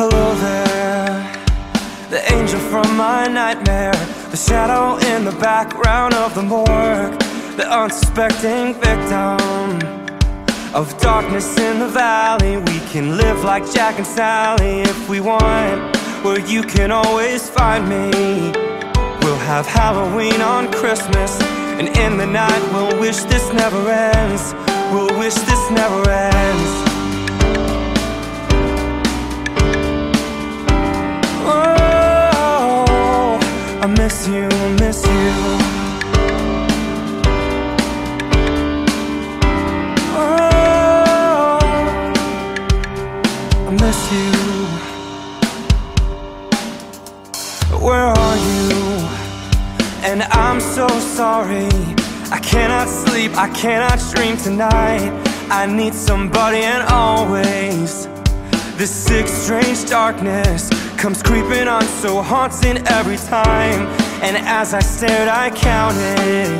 Hello there, the angel from my nightmare, the shadow in the background of the morgue, the unsuspecting victim of darkness in the valley. We can live like Jack and Sally if we want, where you can always find me. We'll have Halloween on Christmas, and in the night we'll wish this never ends. We'll wish this never ends. Miss you, miss you. Oh, I miss you. Where are you? And I'm so sorry. I cannot sleep, I cannot dream tonight. I need somebody and always. This sick, strange darkness comes creeping on so haunting every time. And as I stared, I counted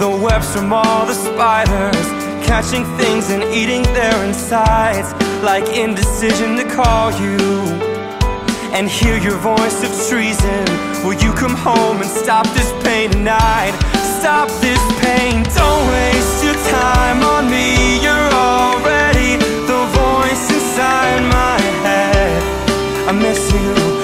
the webs from all the spiders, catching things and eating their insides, like indecision to call you and hear your voice of treason. Will you come home and stop this pain tonight? Stop this I miss you.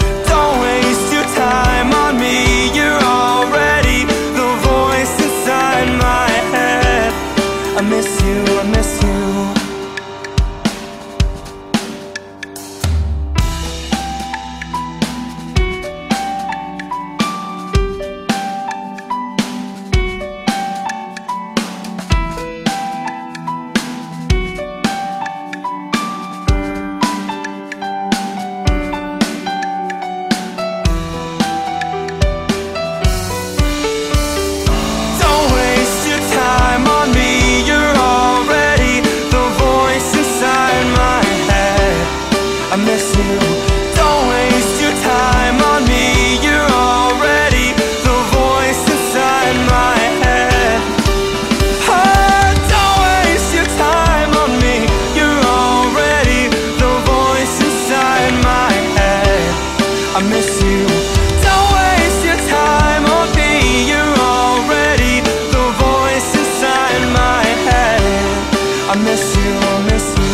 I miss you. Don't waste your time on me. You're already the voice inside my head. I miss you, I miss you.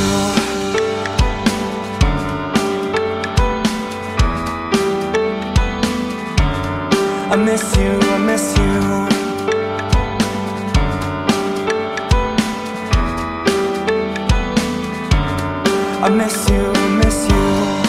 I miss you, I miss you. I miss you, I miss you.